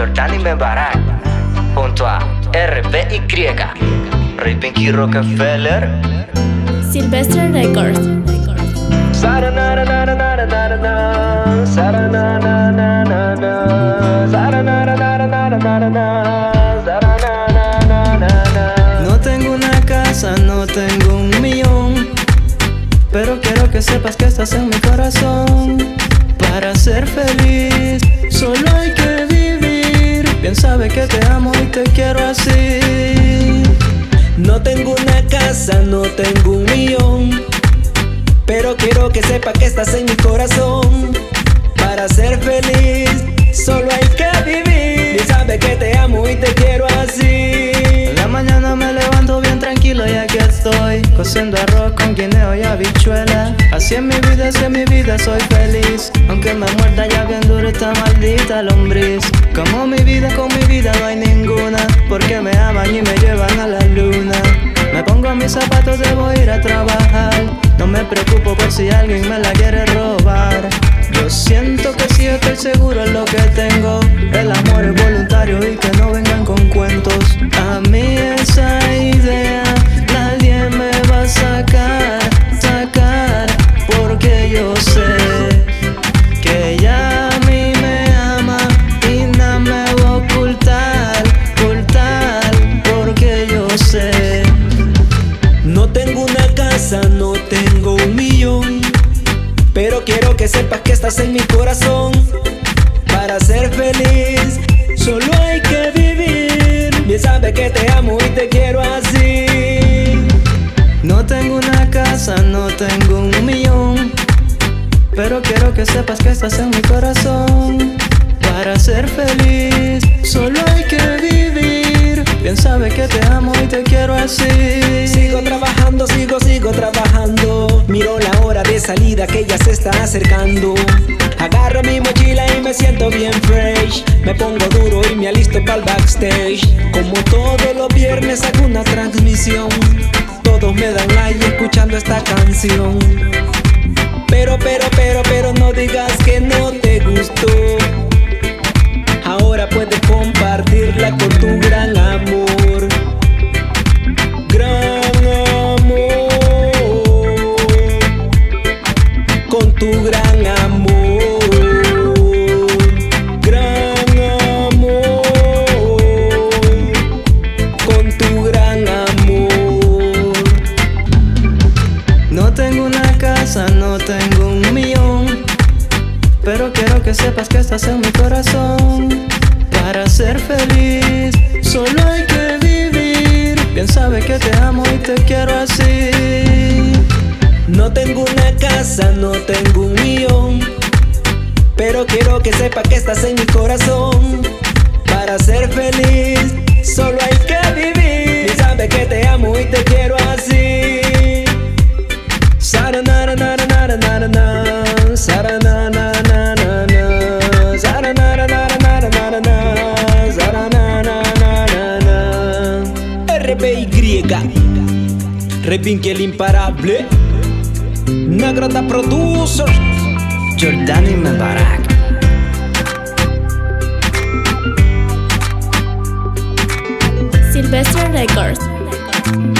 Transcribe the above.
Jordani Mebarak junto a RBY, Ray Pinky Rockefeller, Silvestre Records. No tengo una casa, no tengo un millón, pero quiero que sepas que estás en mi corazón. Para ser feliz, Bien sabe que te amo y te quiero así. No tengo una casa, no tengo un millón, pero quiero que sepas que estás en mi corazón. Para ser feliz, estoy Cociendo arroz con guineo y habichuela. Así es mi vida, así es mi vida, soy feliz. Aunque me muerda ya bien duro esta maldita lombriz. Como mi vida, con mi vida no hay ninguna Porque me aman y me llevan a la luna. Me pongo mis zapatos, debo ir a trabajar. No me preocupo por si alguien me la quiere robar. Yo siento que sí estoy seguro en lo que tengo El amor es voluntario y que no sé no tengo una casa, no tengo un millón. Pero quiero que sepas que estás en mi corazón. Para ser feliz, solo hay que vivir. Bien sabe que te amo y te quiero así. No tengo una casa, no tengo un millón. Pero quiero que sepas que estás en mi corazón. Para ser feliz, solo hay que vivir. Bien sabe que te amo y te quiero así. Sigo trabajando, sigo, sigo trabajando. Miro la hora de salida que ya se está acercando. Agarro mi mochila y me siento bien fresh. Me pongo duro y me alisto para el backstage. Como todos los viernes hago una transmisión. Todos me dan like escuchando esta canción. Pero, pero, pero, pero no digas que no te gustó. Ahora puedes compartirla con tu gran amor. Con tu gran amor. Gran amor. Con tu gran amor. No tengo una casa, no tengo un millón. Pero quiero que sepas que estás en mi corazón. Para ser feliz, solo hay que vivir. Bien sabe que te amo y te quiero así. No tengo una casa, no tengo un millón. Pero quiero que sepas que estás en mi corazón. Para ser feliz, solo hay que vivir. Bien sabe que te amo y te quiero así. RBY Repinque el imparable Nagranda Producer Jordani Mebarak. Silvestre Records.